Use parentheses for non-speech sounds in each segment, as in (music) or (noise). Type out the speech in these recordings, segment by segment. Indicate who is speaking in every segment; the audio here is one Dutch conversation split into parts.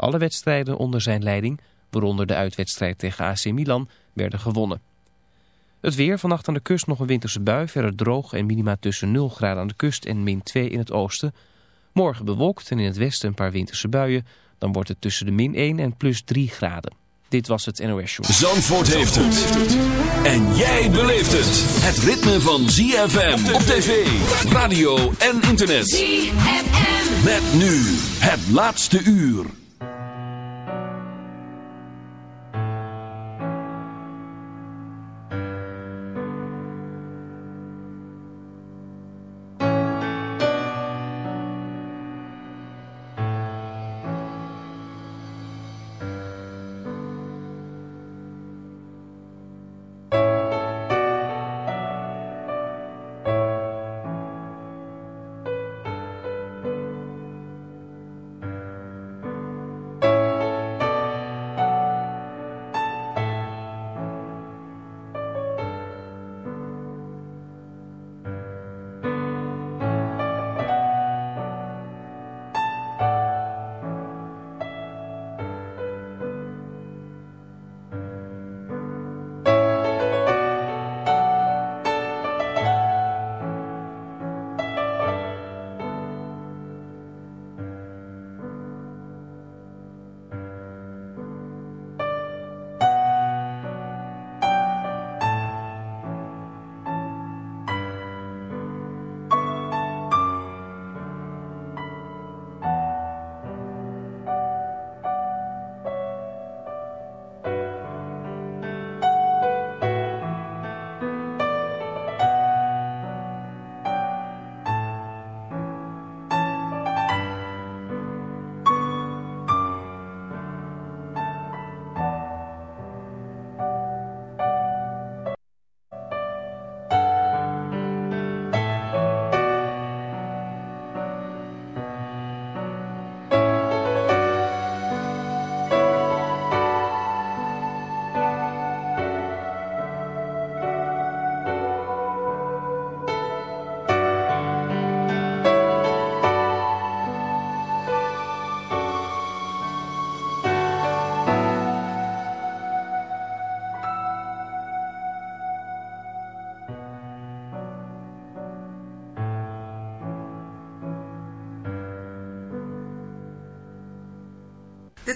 Speaker 1: Alle wedstrijden onder zijn leiding, waaronder de uitwedstrijd tegen AC Milan, werden gewonnen. Het weer, vannacht aan de kust nog een winterse bui, verder droog en minima tussen 0 graden aan de kust en min 2 in het oosten. Morgen bewolkt en in het westen een paar winterse buien, dan wordt het tussen de min 1 en plus 3 graden. Dit was het NOS Show.
Speaker 2: Zandvoort heeft het. En jij beleeft het. Het ritme van ZFM op tv, radio en internet.
Speaker 3: ZFM.
Speaker 2: Met nu het laatste uur.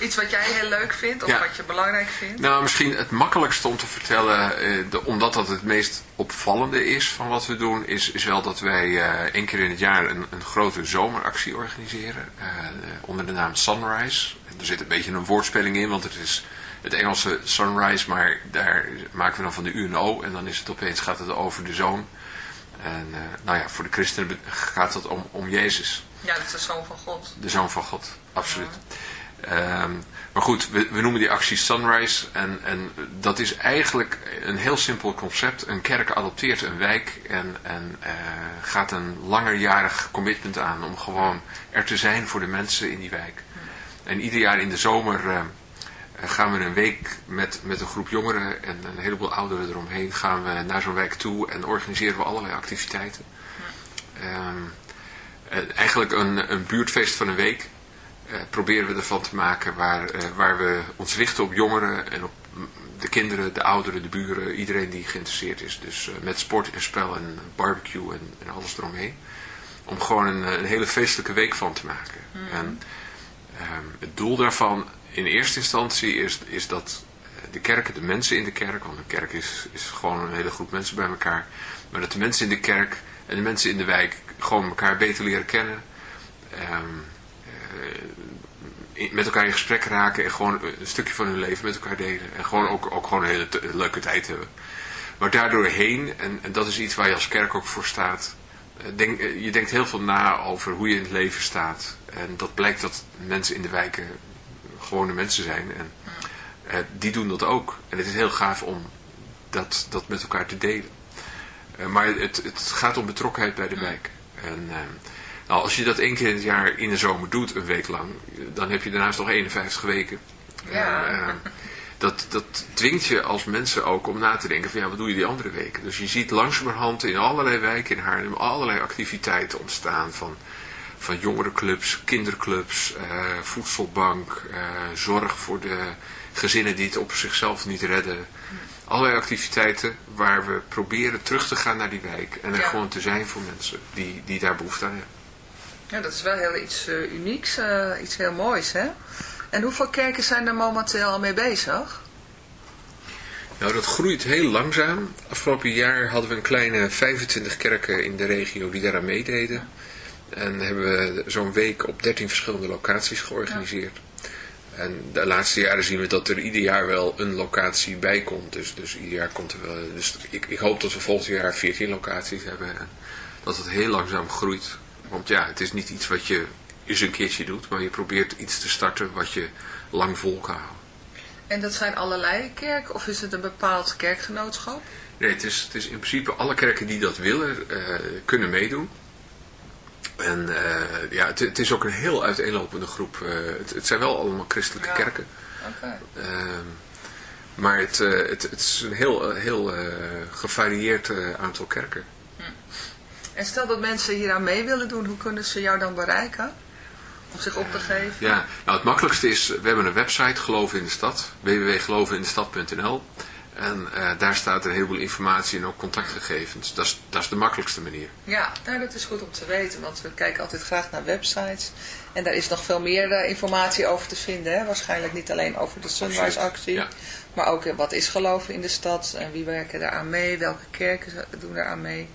Speaker 4: Iets wat jij heel leuk vindt of ja. wat je belangrijk vindt?
Speaker 5: Nou, misschien het makkelijkste om te vertellen, uh, de, omdat dat het meest opvallende is van wat we doen, is, is wel dat wij één keer in het jaar een, een grote zomeractie organiseren. onder de naam Sunrise. Er zit een beetje een woordspeling in, want het is het Engelse sunrise, maar daar maken we dan van de UNO en dan is het opeens, gaat het over de zoon. En uh, nou ja, voor de christenen gaat het om, om Jezus.
Speaker 4: Ja, dat is de zoon van God.
Speaker 5: De zoon van God, absoluut. Ja. Um, maar goed, we, noemen die actie Sunrise en, en dat is eigenlijk een heel simpel concept. Een kerk adopteert een wijk en, en uh, gaat een langerjarig commitment aan om gewoon er te zijn voor de mensen in die wijk. En ieder jaar in de zomer... Uh, gaan we een week met, met een groep jongeren en een heleboel ouderen eromheen gaan we naar zo'n wijk toe en organiseren we allerlei activiteiten. Um, eigenlijk een, een buurtfeest van een week proberen we ervan te maken waar, uh, waar we ons richten op jongeren en op de kinderen, de ouderen, de buren, iedereen die geïnteresseerd is. Dus uh, met sport en spel en barbecue en, en alles eromheen. Om gewoon een, een, hele feestelijke week van te maken. Mm. En um, het doel daarvan in eerste instantie is, is dat de kerken, de mensen in de kerk, want een kerk is, is gewoon een hele groep mensen bij elkaar, maar dat de mensen in de kerk en de mensen in de wijk gewoon elkaar beter leren kennen, um, uh, met elkaar in gesprek raken en gewoon een stukje van hun leven met elkaar delen en gewoon ook, ook gewoon een hele leuke tijd hebben. Maar daardoorheen, en, en dat is iets waar je als kerk ook voor staat, denk, je denkt heel veel na over hoe je in het leven staat. En dat blijkt dat mensen in de wijken gewone mensen zijn. En uh, die doen dat ook. En het is heel gaaf om dat, dat met elkaar te delen. Uh, maar het, het gaat om betrokkenheid bij de wijk. En uh, nou, als je dat één keer in het jaar in de zomer doet, een week lang, dan heb je daarnaast nog 51 weken.
Speaker 4: Ja.
Speaker 5: dat, dat dwingt je als mensen ook om na te denken van ja, wat doe je die andere weken? Dus je ziet langzamerhand in allerlei wijken in Haarlem allerlei activiteiten ontstaan van van jongerenclubs, kinderclubs, uh, voedselbank, uh, zorg voor de gezinnen die het op zichzelf niet redden. Allerlei activiteiten waar we proberen terug te gaan naar die wijk. En er
Speaker 3: Ja.
Speaker 5: gewoon te zijn voor mensen die, die daar behoefte aan hebben.
Speaker 3: Ja, dat is wel heel iets eh, unieks, eh, iets heel moois, hè? En hoeveel kerken zijn er momenteel al mee bezig?
Speaker 5: Nou, dat groeit heel langzaam. Afgelopen jaar hadden we een kleine 25 kerken in de regio die daaraan meededen. En hebben we zo'n week op 13 verschillende locaties georganiseerd. En de laatste jaren zien we dat er ieder jaar wel een locatie bij komt. Dus, dus ieder jaar komt er wel. Dus ik, ik hoop dat we volgend jaar 14 locaties hebben. En dat het heel langzaam groeit. Want ja, het is niet iets wat je eens een keertje doet. Maar je probeert iets te starten wat je lang vol kan houden.
Speaker 3: En dat zijn allerlei kerken of is het een bepaald kerkgenootschap?
Speaker 5: Nee, het is, het is in principe alle kerken die dat willen, eh, kunnen meedoen. En eh, ja, het, het is ook een heel uiteenlopende groep. Eh, het, het zijn wel allemaal christelijke
Speaker 3: Ja.
Speaker 5: kerken.
Speaker 3: Oké.
Speaker 5: Ehm, maar het, het, het is een heel, heel gevarieerd aantal kerken.
Speaker 3: En stel dat mensen hier aan mee willen doen, hoe kunnen ze jou dan bereiken? Om zich op te geven?
Speaker 5: Ja, nou het makkelijkste is, we hebben een website, Geloven in de Stad, www.gelovenindestad.nl. En eh, daar staat een heleboel informatie en ook contactgegevens. Dat is, dat is de makkelijkste manier.
Speaker 3: Ja, nou, dat is goed om te weten, want we kijken altijd graag naar websites. En daar is nog veel meer eh, informatie over te vinden. Hè? Waarschijnlijk niet alleen over de Sunrise actie,
Speaker 5: Ja.
Speaker 3: maar ook eh, wat is geloven in de stad en wie werken daaraan mee, welke kerken doen daaraan mee.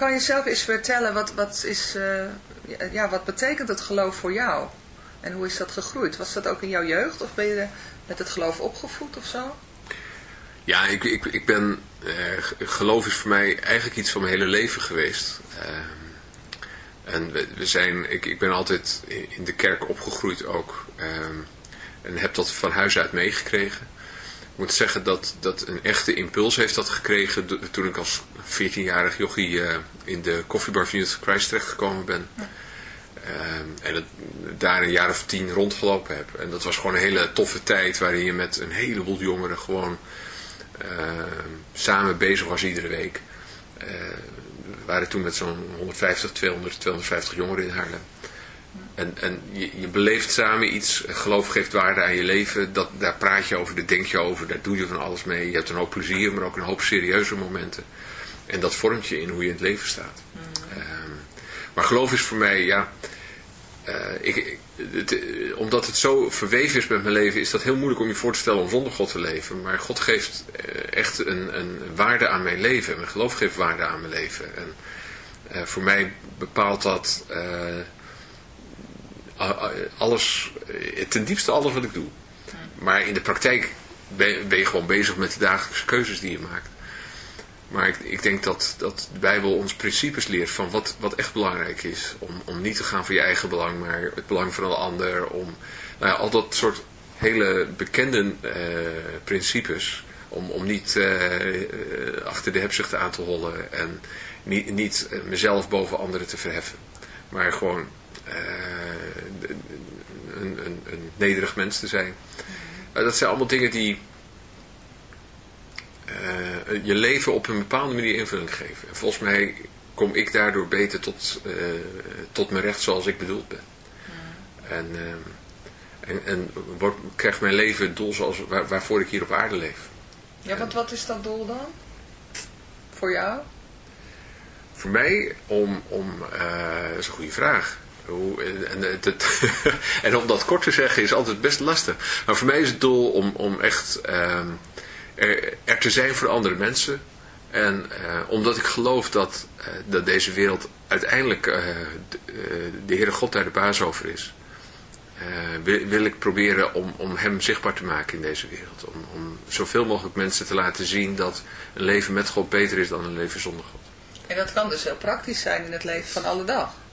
Speaker 4: Kan je zelf eens vertellen, wat, wat, is, uh, ja, wat betekent het geloof voor jou? En hoe is dat gegroeid? Was dat ook in jouw jeugd of ben je met het geloof opgevoed of zo?
Speaker 5: Ja, ik, ik, ik ben, uh, geloof is voor mij eigenlijk iets van mijn hele leven geweest. Uh, en we, zijn, ik, ik ben altijd in de kerk opgegroeid ook. Um, en heb dat van huis uit meegekregen. Ik moet zeggen dat, dat een echte impuls heeft dat gekregen toen ik als 14-jarig jochie uh, in de koffiebar van Youth Christ terechtgekomen ben. Ja. Uh, en het, daar een jaar of tien rondgelopen heb. En dat was gewoon een hele toffe tijd waarin je met een heleboel jongeren gewoon uh, samen bezig was iedere week. Uh, we waren toen met zo'n 150, 200, 250 jongeren in Haarlem. En, en je, je beleeft samen iets, geloof geeft waarde aan je leven, dat, daar praat je over, daar denk je over, daar doe je van alles mee. Je hebt een hoop plezier, maar ook een hoop serieuze momenten. En dat vormt je in hoe je in het leven staat. Um, maar geloof is voor mij, ja, uh, ik, het, omdat het zo verweven is met mijn leven, is dat heel moeilijk om je voor te stellen om zonder God te leven. Maar God geeft echt een, een waarde aan mijn leven. Mijn geloof geeft waarde aan mijn leven. En voor mij bepaalt dat alles, ten diepste alles wat ik doe. Maar in de praktijk ben, ben, je gewoon bezig met de dagelijkse keuzes die je maakt. Maar ik, ik, denk dat, dat de Bijbel ons principes leert van wat, wat echt belangrijk is. Om, om niet te gaan voor je eigen belang, maar het belang van een ander. Om nou ja, al dat soort hele bekende uh, principes. Om, om niet uh, achter de hebzucht aan te hollen en niet, niet mezelf boven anderen te verheffen. Maar gewoon een, een, een, nederig mens te zijn. dat zijn allemaal dingen die uh, je leven op een bepaalde manier invulling geven. En volgens mij kom ik daardoor beter tot, uh, tot mijn recht zoals ik bedoeld ben. Hmm. En, uh, en, en krijgt mijn leven het doel zoals, waar, waarvoor ik hier op aarde leef.
Speaker 4: Ja, want wat is dat doel dan? Voor jou?
Speaker 5: Voor mij om, om dat is een goede vraag. Hoe, en, en, het, (laughs) en om dat kort te zeggen is altijd best lastig. Maar voor mij is het doel om, om echt ehm, er, te zijn voor andere mensen. En uh, omdat ik geloof dat, uh, dat deze wereld uiteindelijk de, de Heere God daar de baas over is. Wil, wil, ik proberen om, om hem zichtbaar te maken in deze wereld. Om, om zoveel mogelijk mensen te laten zien dat een leven met God beter is dan een leven zonder God.
Speaker 4: En dat kan dus heel praktisch zijn in het leven van alle dag.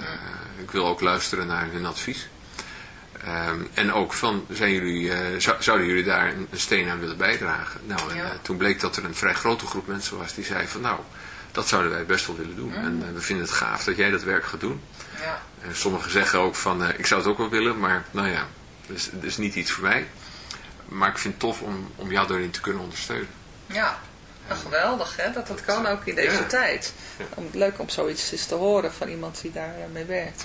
Speaker 5: Eh, ik wil ook luisteren naar hun advies. Ehm, en ook van, zijn jullie, eh, zou- zouden jullie daar een, een steen aan willen bijdragen? Nou, en
Speaker 4: Ja.
Speaker 5: eh, toen bleek dat er een vrij grote groep mensen was die zei van, nou, dat zouden wij best wel willen doen. En eh, we vinden het gaaf dat jij dat werk gaat doen.
Speaker 4: Ja.
Speaker 5: En sommigen zeggen ook van, ik zou het ook wel willen, maar nou ja, dat is, dat is niet iets voor mij. Maar ik vind het tof om, om jou daarin te kunnen ondersteunen.
Speaker 4: Ja, geweldig hè, dat dat kan ook in deze tijd. Om, leuk om zoiets eens te horen van iemand die daar eh, werkt.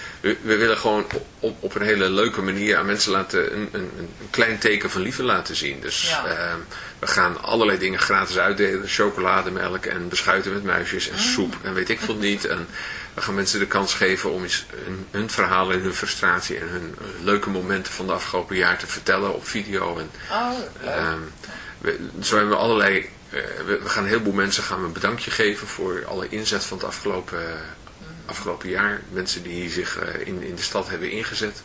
Speaker 5: We, we willen gewoon op, op een hele leuke manier aan mensen laten een, een, een klein teken van liefde laten zien. Dus
Speaker 4: ja.
Speaker 5: uh, we gaan allerlei dingen gratis uitdelen. Chocolademelk en beschuiten met muisjes en soep en weet ik veel niet. En we gaan mensen de kans geven om eens hun, hun verhalen en hun frustratie en hun leuke momenten van de afgelopen jaar te vertellen op video. En,
Speaker 4: oh,
Speaker 5: uh, we, zo hebben we allerlei... Uh, we, we, gaan een heleboel mensen gaan we een bedankje geven voor alle inzet van het afgelopen, uh, afgelopen jaar. Mensen die zich uh, in, in de stad hebben ingezet.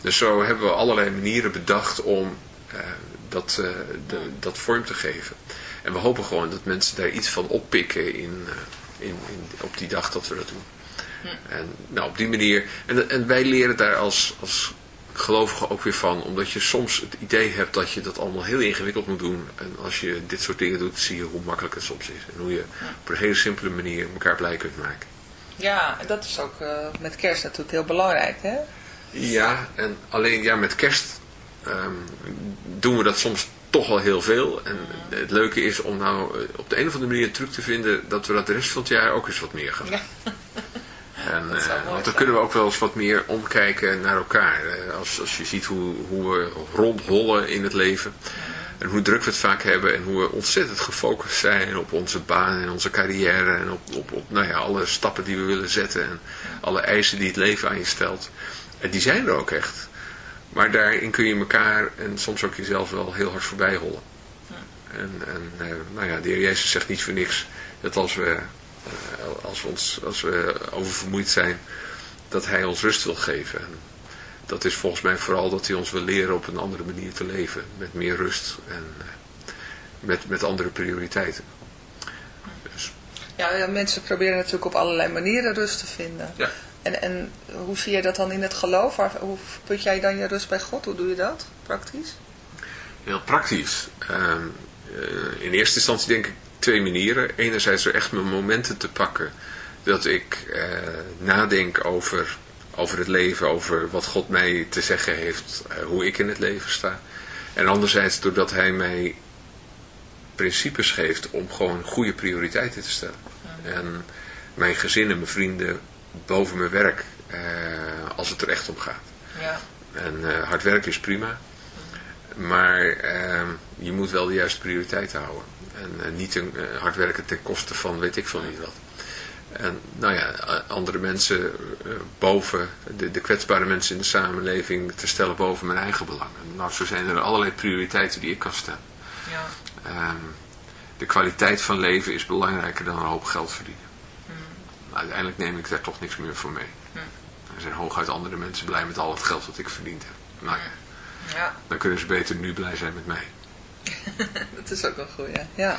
Speaker 5: Dus zo hebben we allerlei manieren bedacht om dat, de, dat vorm te geven. En we hopen gewoon dat mensen daar iets van oppikken in, in, in, op die dag dat we dat doen. En nou, op die manier... En, en wij leren daar als, als gelovigen ook weer van. Omdat je soms het idee hebt dat je dat allemaal heel ingewikkeld moet doen. En als je dit soort dingen doet, zie je hoe makkelijk het soms is. En hoe je op een hele simpele manier elkaar blij kunt maken.
Speaker 4: Ja, en dat is ook uh, met kerst natuurlijk heel belangrijk, hè?
Speaker 5: Ja, en alleen ja, met kerst um, doen we dat soms toch wel heel veel. En het leuke is om nou op de een of andere manier een truc te vinden dat we dat de rest van het jaar ook eens wat meer gaan doen.
Speaker 4: Ja. (laughs)
Speaker 5: En, uh, want dan kunnen we ook wel eens wat meer omkijken naar elkaar. Als, als je ziet hoe, hoe we rondhollen in het leven. En hoe druk we het vaak hebben. En hoe we ontzettend gefocust zijn op onze baan en onze carrière. En op, op, op nou ja, alle stappen die we willen zetten. En alle eisen die het leven aan je stelt. En die zijn er ook echt. Maar daarin kun je elkaar en soms ook jezelf wel heel hard voorbij hollen. En, en uh, nou ja, de heer Jezus zegt niet voor niks dat als we uh, als we, ons, als we oververmoeid zijn, dat hij ons rust wil geven. Dat is volgens mij vooral dat hij ons wil leren op een andere manier te leven. Met meer rust en uh, met, met andere prioriteiten. Dus.
Speaker 4: Ja, ja, mensen proberen natuurlijk op allerlei manieren rust te vinden.
Speaker 5: Ja.
Speaker 4: En, en hoe zie je dat dan in het geloof? Hoe put jij dan je rust bij God? Hoe doe je dat praktisch?
Speaker 5: Heel praktisch. Uh, in eerste instantie denk ik twee manieren. Enerzijds door echt mijn momenten te pakken. Dat ik uh, nadenk over, over het leven, over wat God mij te zeggen heeft, uh, hoe ik in het leven sta. En anderzijds doordat hij mij principes geeft om gewoon goede prioriteiten te stellen. En mijn gezin en mijn vrienden boven mijn werk, uh, als het er echt om gaat.
Speaker 4: Ja.
Speaker 5: En hard werken is prima. Maar je moet wel de juiste prioriteiten houden. En uh, niet een, uh, hard werken ten koste van weet ik veel niet wat. En nou ja, andere mensen uh, boven, de, de, kwetsbare mensen in de samenleving te stellen boven mijn eigen belangen. Nou, zo zijn er allerlei prioriteiten die ik kan stellen.
Speaker 4: Ja.
Speaker 5: Um, de kwaliteit van leven is belangrijker dan een hoop geld verdienen.
Speaker 4: Mm.
Speaker 5: Maar uiteindelijk neem ik daar toch niks meer voor mee.
Speaker 4: Mm.
Speaker 5: Er zijn hooguit andere mensen blij met al het geld wat ik verdiend heb. Nou ja,
Speaker 4: ja.
Speaker 5: dan kunnen ze beter nu blij zijn met mij. (laughs)
Speaker 4: dat is ook wel goed, ja. ja.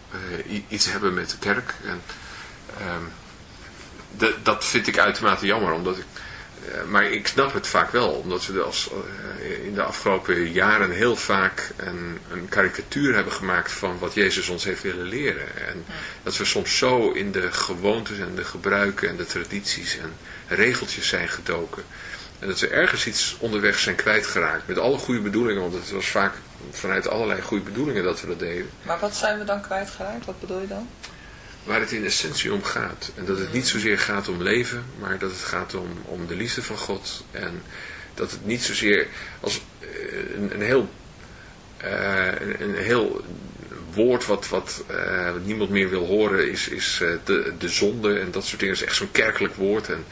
Speaker 5: uh, iets hebben met de kerk. En, um, dat vind ik uitermate jammer, omdat ik, uh, maar ik snap het vaak wel, omdat we als, uh, in de afgelopen jaren heel vaak een, een, karikatuur hebben gemaakt van wat Jezus ons heeft willen leren. En dat we soms zo in de gewoontes en de gebruiken en de tradities en regeltjes zijn gedoken. En dat we ergens iets onderweg zijn kwijtgeraakt. Met alle goede bedoelingen, want het was vaak vanuit allerlei goede bedoelingen dat we dat deden.
Speaker 4: Maar wat zijn we dan kwijtgeraakt? Wat bedoel je dan?
Speaker 5: Waar het in essentie om gaat. En dat het niet zozeer gaat om leven, maar dat het gaat om, om de liefde van God. En dat het niet zozeer als eh, een, een heel, uh, een, een, heel woord wat, wat uh, niemand meer wil horen is, is de, de zonde en dat soort dingen. is echt zo'n kerkelijk woord. En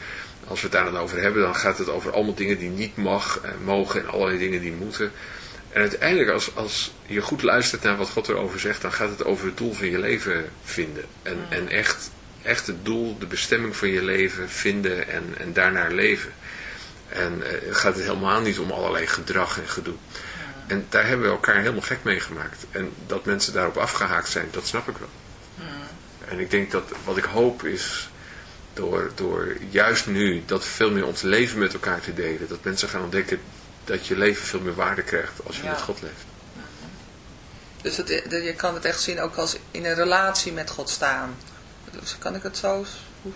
Speaker 5: als we het daar dan over hebben, dan gaat het over allemaal dingen die niet mag en mogen en allerlei dingen die moeten. En uiteindelijk, als, als je goed luistert naar wat God erover zegt, dan gaat het over het doel van je leven vinden. En, mm. en echt, echt het doel, de bestemming van je leven vinden en, en daarnaar leven. En uh, gaat het helemaal niet om allerlei gedrag en gedoe. Mm. En daar hebben we elkaar helemaal gek mee gemaakt. En dat mensen daarop afgehaakt zijn, dat snap ik wel. Mm. En ik denk dat wat ik hoop is, door, door juist nu dat veel meer ons leven met elkaar te delen, dat mensen gaan ontdekken dat je leven veel meer waarde krijgt als je met God leeft.
Speaker 4: Dus het, je kan het echt zien ook als in een relatie met God staan. Dus kan ik het zo... Hoe,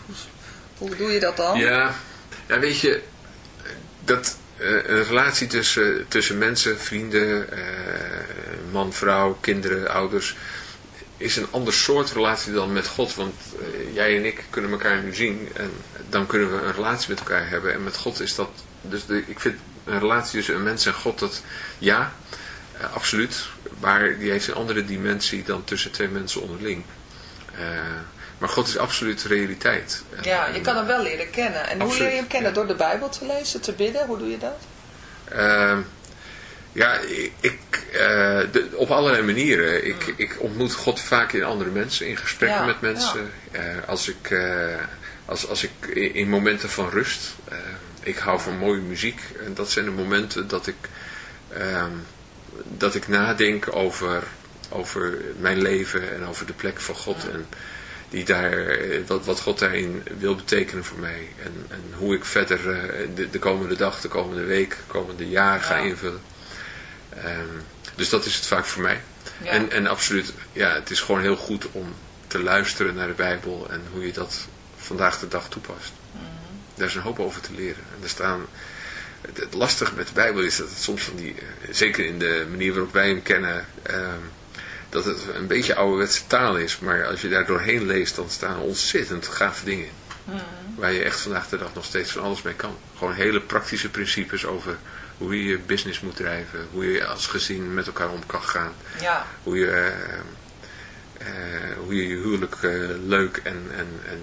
Speaker 4: hoe, doe je dat dan?
Speaker 5: Ja, ja weet je, dat, uh, een relatie tussen, tussen mensen, vrienden, uh, man, vrouw, kinderen, ouders, is een ander soort relatie dan met God. Want eh, jij en ik kunnen elkaar nu zien en dan kunnen we een relatie met elkaar hebben. En met God is dat, dus de, ik vind een relatie tussen een mens en God, dat ja, uh, absoluut. Maar die heeft een andere dimensie dan tussen twee mensen onderling. Uh, maar God is absoluut realiteit.
Speaker 4: Ja, je kan hem wel leren kennen. En hoe leer je hem kennen? Door de Bijbel te lezen, te bidden? Hoe doe je dat?
Speaker 5: Ja, ik, uh, de, op allerlei manieren. Ik, mm. ik ontmoet God vaak in andere mensen, in gesprekken ja, met mensen. Ja. Uh, als ik, uh, als, als ik in momenten van rust, ik hou van mooie muziek. En dat zijn de momenten dat ik, ehm, dat ik nadenk over, over mijn leven en over de plek van God. Ja. En die daar, wat, wat God daarin wil betekenen voor mij. En, en hoe ik verder de, de komende dag, de komende week, de komende jaar ga invullen. Um, dus dat is het vaak voor mij. Ja. En, en absoluut, ja, het is gewoon heel goed om te luisteren naar de Bijbel en hoe je dat vandaag de dag toepast. Mm -hmm. Daar is een hoop over te leren. En er staan, het, het lastige met de Bijbel is dat het soms van die, zeker in de manier waarop wij hem kennen, um, dat het een beetje ouderwetse taal is. Maar als je daar doorheen leest, dan staan ontzettend gave dingen in. Mm -hmm. Waar je echt vandaag de dag nog steeds van alles mee kan. Gewoon hele praktische principes over hoe je je business moet drijven, hoe je als gezin met elkaar om kan gaan.
Speaker 4: Ja.
Speaker 5: Hoe, je, uh, uh, hoe je je huwelijk uh, leuk en, en, en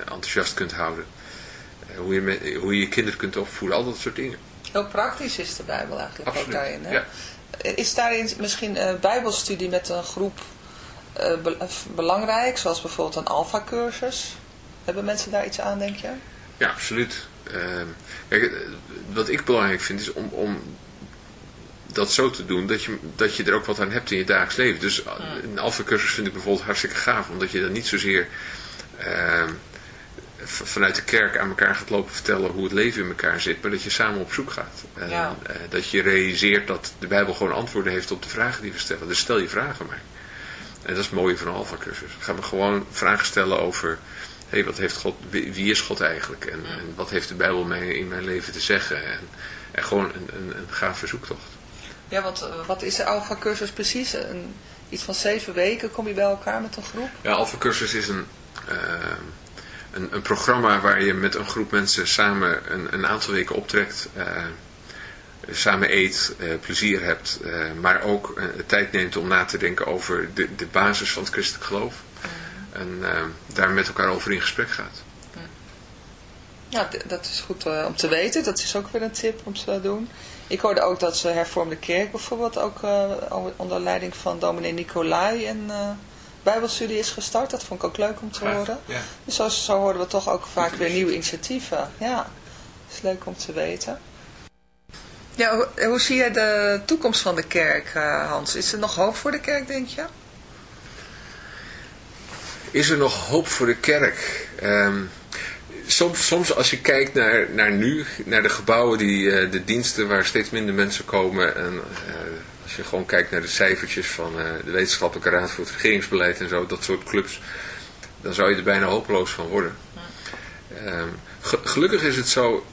Speaker 5: enthousiast kunt houden. hoe, je met, hoe je je kinderen kunt opvoeden, al dat soort dingen.
Speaker 4: Heel praktisch is de Bijbel eigenlijk
Speaker 5: Absoluut.
Speaker 4: ook daarin. Hè?
Speaker 5: Ja.
Speaker 4: Is daarin misschien een bijbelstudie met een groep be belangrijk, zoals bijvoorbeeld een alfa-cursus? Hebben mensen daar iets aan, denk je?
Speaker 5: Ja, absoluut. Uh, kijk, wat ik belangrijk vind is om, om dat zo te doen dat je, dat je er ook wat aan hebt in je dagelijks leven. Dus een alfa-cursus vind ik bijvoorbeeld hartstikke gaaf, omdat je dan niet zozeer uh, vanuit de kerk aan elkaar gaat lopen vertellen hoe het leven in elkaar zit, maar dat je samen op zoek gaat. En
Speaker 4: ja.
Speaker 5: uh, dat je realiseert dat de Bijbel gewoon antwoorden heeft op de vragen die we stellen. Dus stel je vragen maar. En dat is het mooie van een alfa-cursus. Gaan we gewoon vragen stellen over hey, wat heeft God, wie is God eigenlijk? En, en, wat heeft de Bijbel mij in mijn leven te zeggen? En, en gewoon een, een, een gave zoektocht.
Speaker 4: Ja, want uh, wat is de Alpha Cursus precies? Een, iets van zeven weken kom je bij elkaar met een groep?
Speaker 5: Ja, Alpha Cursus is een, uh, een, een, programma waar je met een groep mensen samen een, een aantal weken optrekt. Uh, samen eet, plezier hebt, maar ook tijd neemt om na te denken over de, de basis van het christelijk geloof en uh, daar met elkaar over in gesprek gaat.
Speaker 4: Ja, dat is goed uh, om te weten. Dat is ook weer een tip om te doen. Ik hoorde ook dat ze hervormde kerk bijvoorbeeld ook uh, onder leiding van dominee Nicolai een bijbelstudie is gestart. Dat vond ik ook leuk om te horen.
Speaker 5: Ja.
Speaker 4: Dus zo, zo horen we toch ook vaak weer nieuwe initiatieven. Ja, dat is leuk om te weten. Ja, hoe, hoe zie je de toekomst van de kerk, Hans? Is er nog hoop voor de kerk, denk je?
Speaker 5: Is er nog hoop voor de kerk? Um, soms, soms als je kijkt naar, naar nu, naar de gebouwen, die, uh, de diensten waar steeds minder mensen komen. En uh, als je gewoon kijkt naar de cijfertjes van uh, de Wetenschappelijke Raad voor het Regeringsbeleid en zo, dat soort clubs. Dan zou je er bijna hopeloos van worden. Um, gelukkig is het zo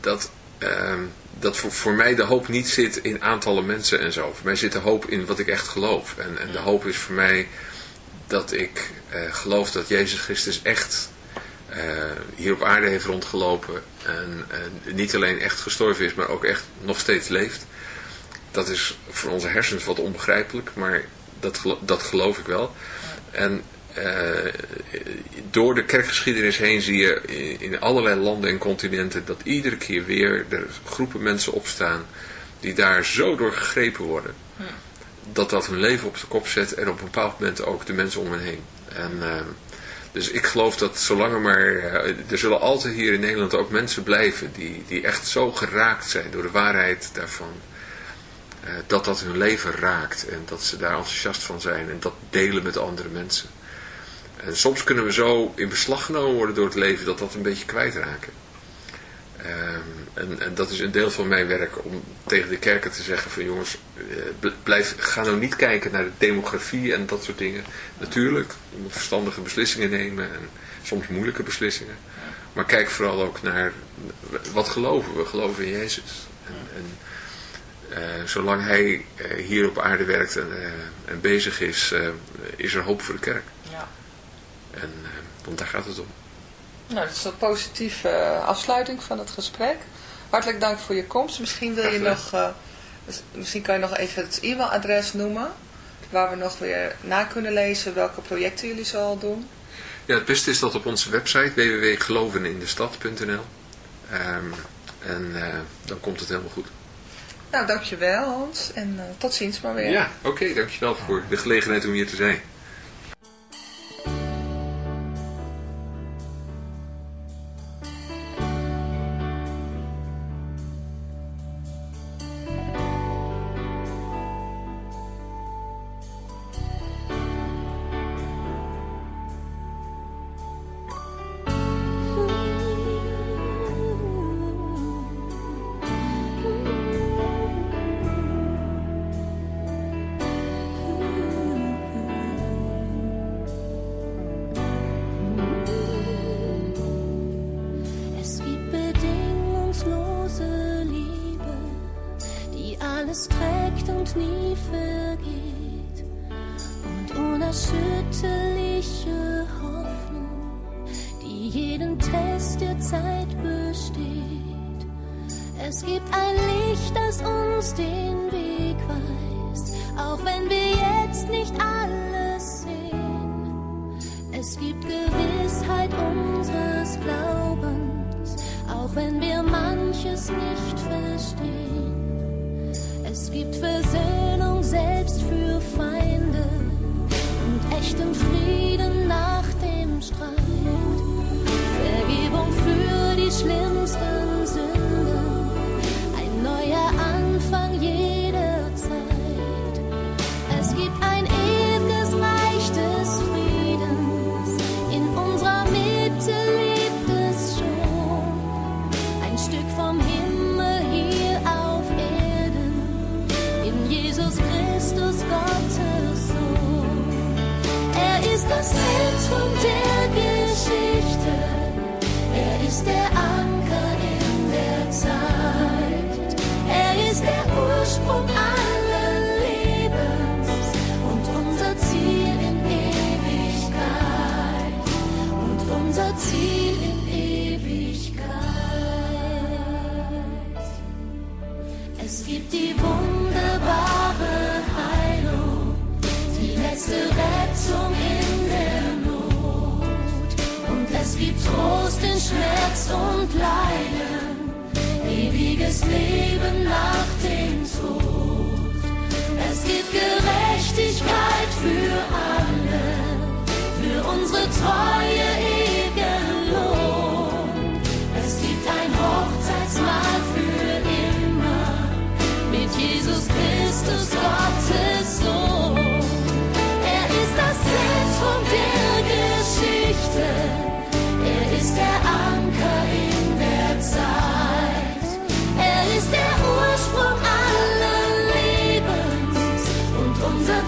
Speaker 5: dat, um, dat voor, voor mij de hoop niet zit in aantallen mensen en zo. Voor mij zit de hoop in wat ik echt geloof. En, en de hoop is voor mij dat ik uh, geloof dat Jezus Christus echt uh, hier op aarde heeft rondgelopen en niet alleen echt gestorven is, maar ook echt nog steeds leeft. Dat is voor onze hersens wat onbegrijpelijk, maar dat, dat geloof ik wel. En door de kerkgeschiedenis heen zie je in, in allerlei landen en continenten dat iedere keer weer er groepen mensen opstaan die daar zo door gegrepen worden. Ja dat dat hun leven op de kop zet en op een bepaald moment ook de mensen om hen heen. En, uh, dus ik geloof dat zolang er maar, uh, er zullen altijd hier in Nederland ook mensen blijven die, die echt zo geraakt zijn door de waarheid daarvan. Uh, dat dat hun leven raakt en dat ze daar enthousiast van zijn en dat delen met andere mensen. En soms kunnen we zo in beslag genomen worden door het leven dat dat een beetje kwijtraken. Um, en, en, dat is een deel van mijn werk om tegen de kerken te zeggen van jongens, blijf, ga nou niet kijken naar de demografie en dat soort dingen. Natuurlijk, je moet verstandige beslissingen nemen en soms moeilijke beslissingen. Maar kijk vooral ook naar wat geloven we. Geloven in Jezus. En, en
Speaker 6: zolang hij hier op aarde werkt en, en bezig is, is er hoop voor de kerk.
Speaker 4: Ja.
Speaker 6: En, want daar gaat het om.
Speaker 4: Nou, dat is een positieve afsluiting van het gesprek. Hartelijk dank voor je komst. Misschien wil je nog, misschien kan je nog even het e-mailadres noemen waar we nog weer na kunnen lezen welke projecten jullie zo doen.
Speaker 6: Ja, het beste is dat op onze website www.gelovenindestad.nl um, ehm, en uh, dan komt het helemaal goed.
Speaker 4: Nou, dankjewel Hans en uh, tot ziens maar weer.
Speaker 6: Ja, oké, okay, dankjewel voor de gelegenheid om hier te zijn.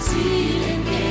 Speaker 6: zielen gehen.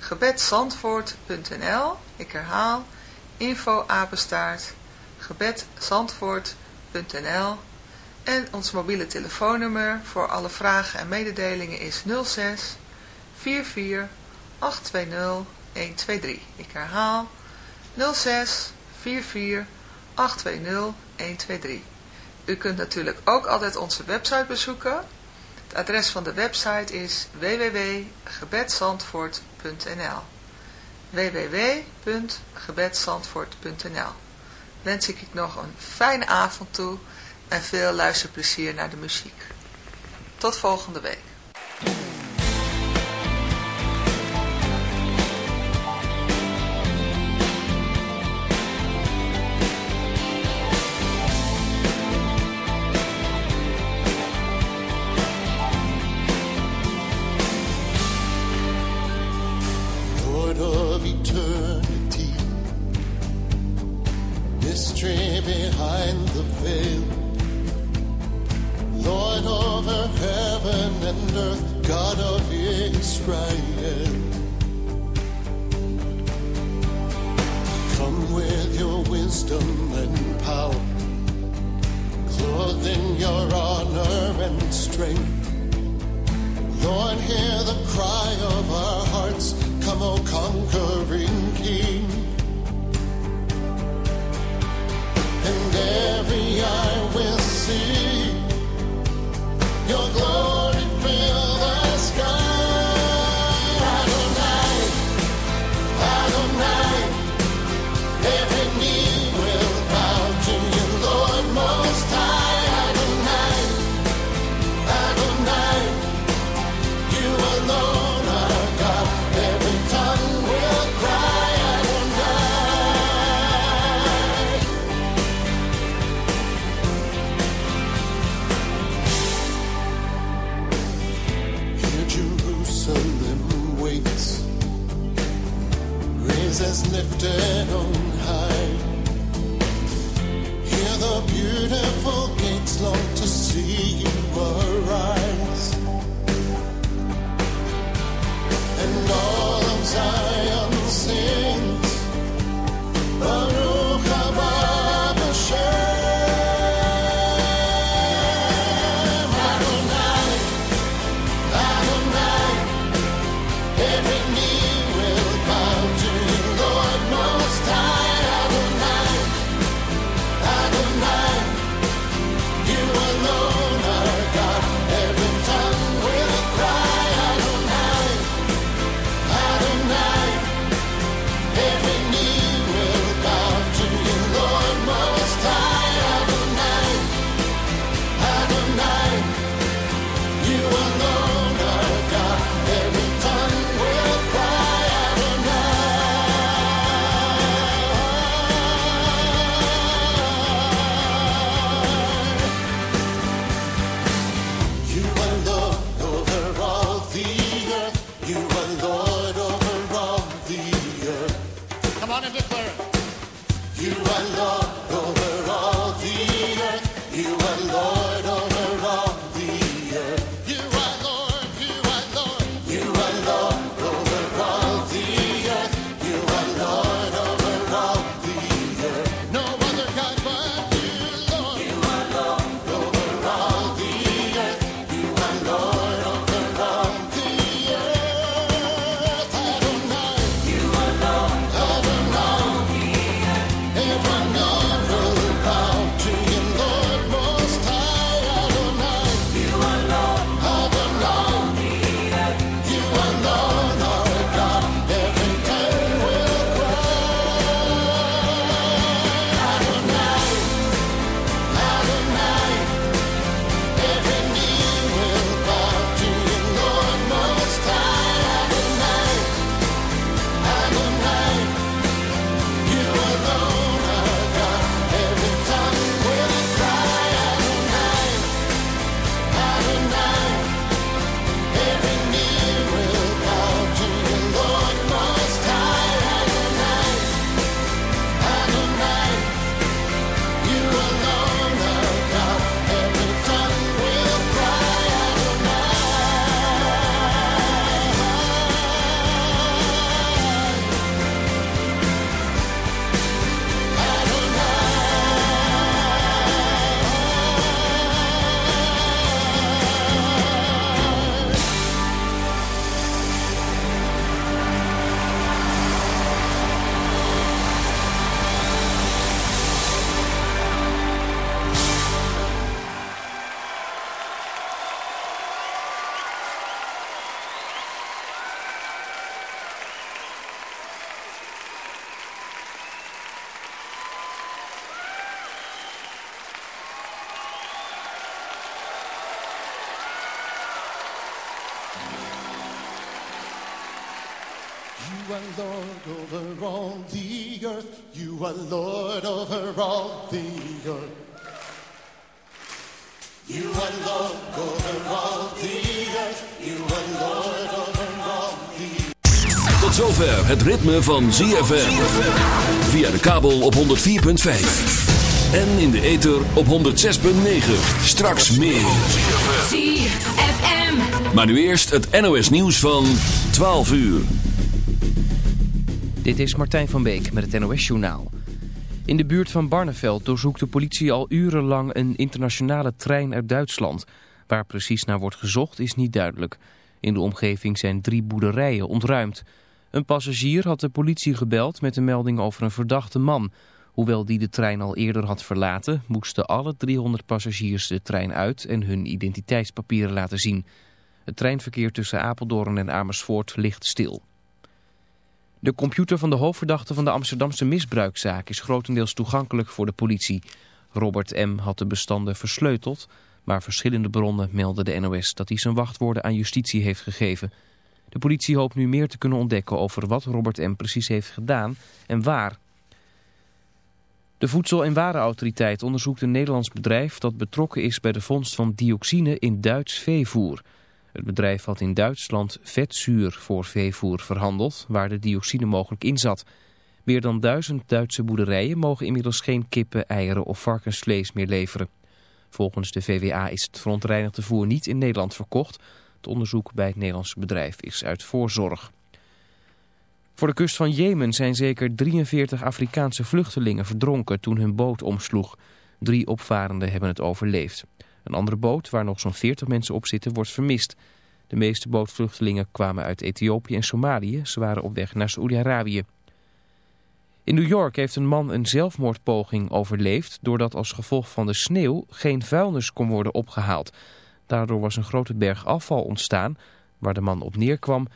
Speaker 4: gebedsandvoort.nl Ik herhaal info apenstaart gebedsandvoort.nl En ons mobiele telefoonnummer voor alle vragen en mededelingen is 06 44 820 123. Ik herhaal 06 44 820 123. U kunt natuurlijk ook altijd onze website bezoeken. Het adres van de website is www.gebedsandvoort.nl www.gebedsandvoort.nl Wens ik nog een fijne avond toe en veel luisterplezier naar de muziek. Tot volgende week.
Speaker 6: You over all the earth. You are Lord over all the earth. You are Lord over all the earth. You are Lord over all the earth.
Speaker 2: Tot zover het ritme van ZFM. Via de kabel op 104.5. En in de ether op 106.9. Straks meer.
Speaker 7: ZFM.
Speaker 2: Maar nu eerst het NOS nieuws van 12 uur.
Speaker 1: Dit is Martijn van Beek met het NOS-journaal. In de buurt van Barneveld doorzoekt de politie al urenlang een internationale trein uit Duitsland. Waar precies naar wordt gezocht is niet duidelijk. In de omgeving zijn drie boerderijen ontruimd. Een passagier had de politie gebeld met een melding over een verdachte man. Hoewel die de trein al eerder had verlaten, moesten alle 300 passagiers de trein uit en hun identiteitspapieren laten zien. Het treinverkeer tussen Apeldoorn en Amersfoort ligt stil. De computer van de hoofdverdachte van de Amsterdamse misbruikzaak is grotendeels toegankelijk voor de politie. Robert M. had de bestanden versleuteld, maar verschillende bronnen melden de NOS dat hij zijn wachtwoorden aan justitie heeft gegeven. De politie hoopt nu meer te kunnen ontdekken over wat Robert M. precies heeft gedaan en waar. De Voedsel- en Warenautoriteit onderzoekt een Nederlands bedrijf dat betrokken is bij de vondst van dioxine in Duits veevoer. Het bedrijf had in Duitsland vetzuur voor veevoer verhandeld, waar de dioxine mogelijk in zat. Meer dan duizend Duitse boerderijen mogen inmiddels geen kippen, eieren of varkensvlees meer leveren. Volgens de VWA is het verontreinigde voer niet in Nederland verkocht. Het onderzoek bij het Nederlandse bedrijf is uit voorzorg. Voor de kust van Jemen zijn zeker 43 Afrikaanse vluchtelingen verdronken toen hun boot omsloeg. Drie opvarenden hebben het overleefd. Een andere boot, waar nog zo'n 40 mensen op zitten, wordt vermist. De meeste bootvluchtelingen kwamen uit Ethiopië en Somalië. Ze waren op weg naar Saoedi-Arabië. In New York heeft een man een zelfmoordpoging overleefd... doordat als gevolg van de sneeuw geen vuilnis kon worden opgehaald. Daardoor was een grote berg afval ontstaan. Waar de man op neerkwam